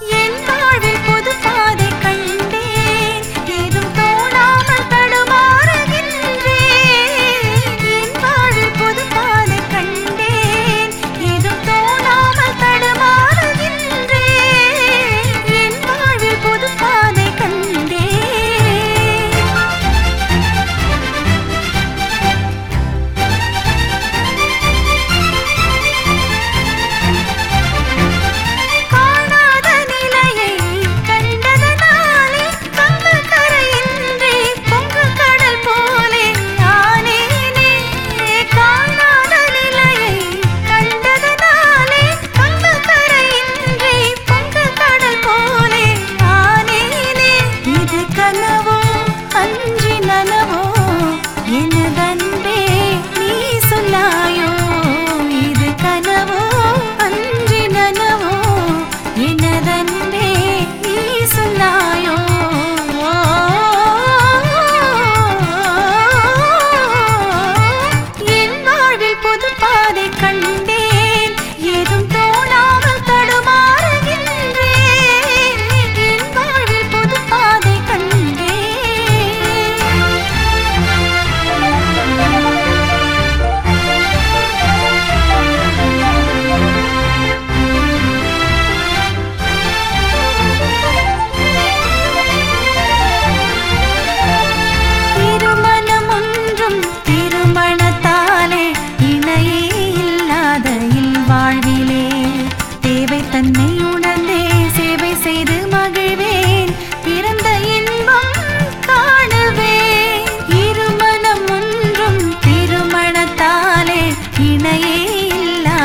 人。